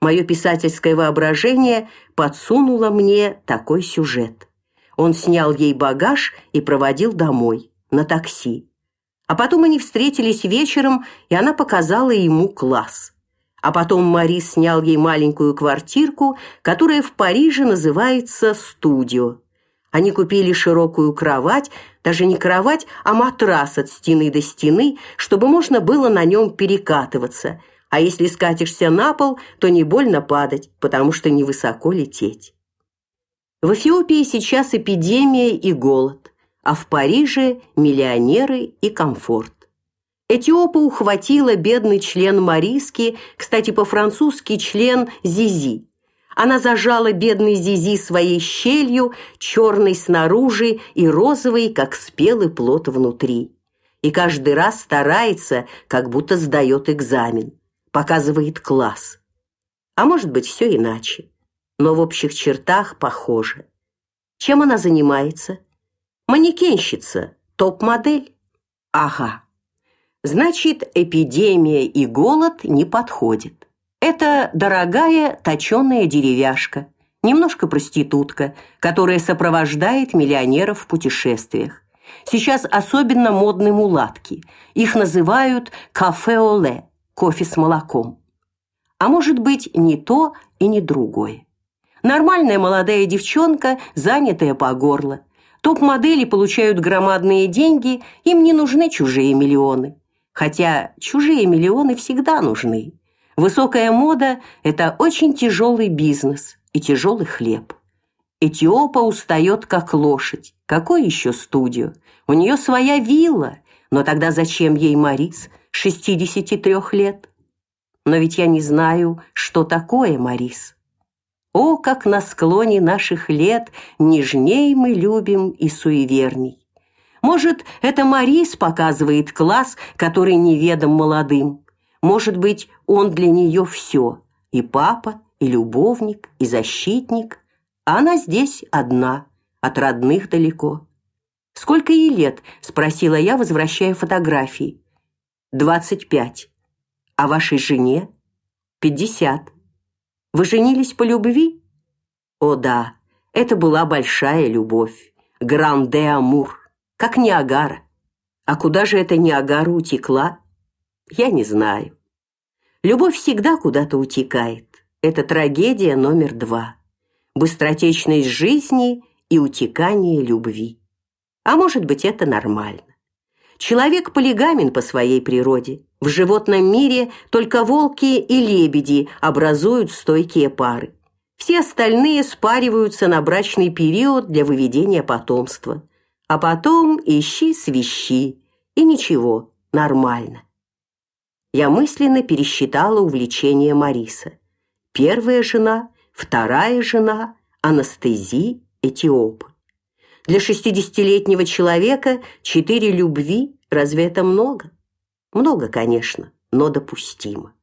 Мое писательское воображение подсунуло мне такой сюжет. Он снял ей багаж и проводил домой на такси. А потом они встретились вечером, и она показала ему класс. А потом Марис снял ей маленькую квартирку, которая в Париже называется студио. Они купили широкую кровать, даже не кровать, а матрас от стены до стены, чтобы можно было на нем перекатываться. А если скатишься на пол, то не больно падать, потому что невысоко лететь. В Эфиопии сейчас эпидемия и голод, а в Париже миллионеры и комфорт. Этиопа ухватила бедный член Мариски, кстати, по-французски член Зизи. Она зажала бедный Зизи своей щелью, черной снаружи и розовой, как спелый плод внутри. И каждый раз старается, как будто сдает экзамен, показывает класс. А может быть, все иначе, но в общих чертах похоже. Чем она занимается? Манекенщица, топ-модель. Ага. Значит, эпидемия и голод не подходят. Это дорогая точеная деревяшка, немножко проститутка, которая сопровождает миллионеров в путешествиях. Сейчас особенно модны мулатки. Их называют кафе-оле, кофе с молоком. А может быть, не то и не другое. Нормальная молодая девчонка, занятая по горло. Топ-модели получают громадные деньги, им не нужны чужие миллионы. Хотя чужие миллионы всегда нужны. Высокая мода – это очень тяжелый бизнес и тяжелый хлеб. Этиопа устает как лошадь. Какой еще студию? У нее своя вилла. Но тогда зачем ей Марис, 63 лет? Но ведь я не знаю, что такое Марис. О, как на склоне наших лет нежней мы любим и суеверней. Может, это Марис показывает класс, который неведом молодым. Может быть, он для нее все: и папа, и любовник, и защитник. А она здесь одна, от родных далеко. Сколько ей лет? спросила я, возвращая фотографии. «Двадцать пять. А вашей жене? Пятьдесят. Вы женились по любви? О да, это была большая любовь. Grande amour как Ниагара. А куда же эта Ниагара утекла? Я не знаю. Любовь всегда куда-то утекает. Это трагедия номер два. Быстротечность жизни и утекание любви. А может быть, это нормально. Человек полигамен по своей природе. В животном мире только волки и лебеди образуют стойкие пары. Все остальные спариваются на брачный период для выведения потомства а потом ищи свищи, и ничего, нормально. Я мысленно пересчитала увлечения Мариса. Первая жена, вторая жена, анестези, этиоп. Для шестидесятилетнего человека четыре любви, разве это много? Много, конечно, но допустимо.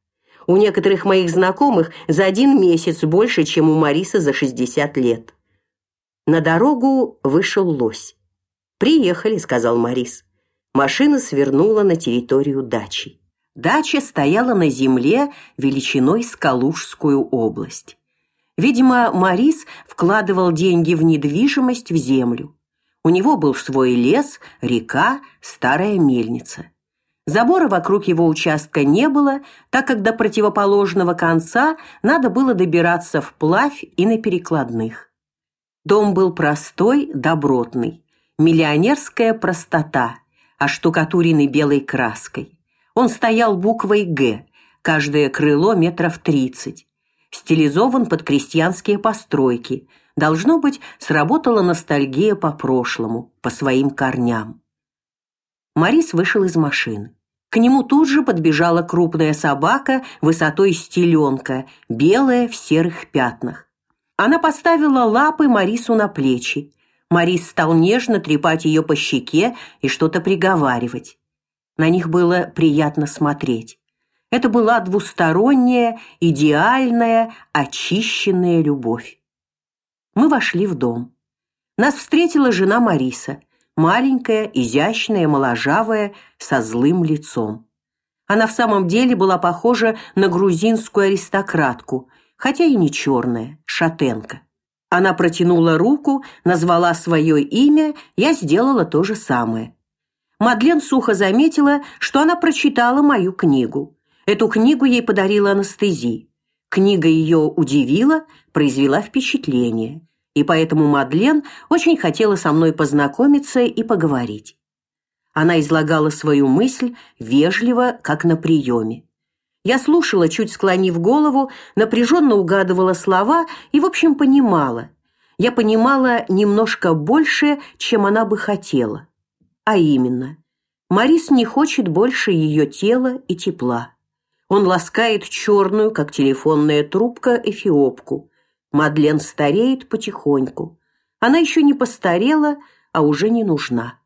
У некоторых моих знакомых за один месяц больше, чем у Мариса за 60 лет. На дорогу вышел лось. «Приехали», — сказал Марис. Машина свернула на территорию дачи. Дача стояла на земле величиной с Калужскую область. Видимо, Марис вкладывал деньги в недвижимость в землю. У него был свой лес, река, старая мельница. Забора вокруг его участка не было, так как до противоположного конца надо было добираться вплавь и на перекладных. Дом был простой, добротный миллионерская простота, оштукатуренный белой краской. Он стоял буквой «Г», каждое крыло метров тридцать. Стилизован под крестьянские постройки. Должно быть, сработала ностальгия по прошлому, по своим корням. Марис вышел из машины. К нему тут же подбежала крупная собака высотой с теленка, белая в серых пятнах. Она поставила лапы Марису на плечи. Марис стал нежно трепать ее по щеке и что-то приговаривать. На них было приятно смотреть. Это была двусторонняя, идеальная, очищенная любовь. Мы вошли в дом. Нас встретила жена Мариса, маленькая, изящная, моложавая, со злым лицом. Она в самом деле была похожа на грузинскую аристократку, хотя и не черная, шатенка. Она протянула руку, назвала свое имя, я сделала то же самое. Мадлен сухо заметила, что она прочитала мою книгу. Эту книгу ей подарила анестезия. Книга ее удивила, произвела впечатление, и поэтому Мадлен очень хотела со мной познакомиться и поговорить. Она излагала свою мысль вежливо, как на приеме. Я слушала, чуть склонив голову, напряженно угадывала слова и, в общем, понимала. Я понимала немножко больше, чем она бы хотела. А именно, Марис не хочет больше ее тела и тепла. Он ласкает черную, как телефонная трубка, эфиопку. Мадлен стареет потихоньку. Она еще не постарела, а уже не нужна.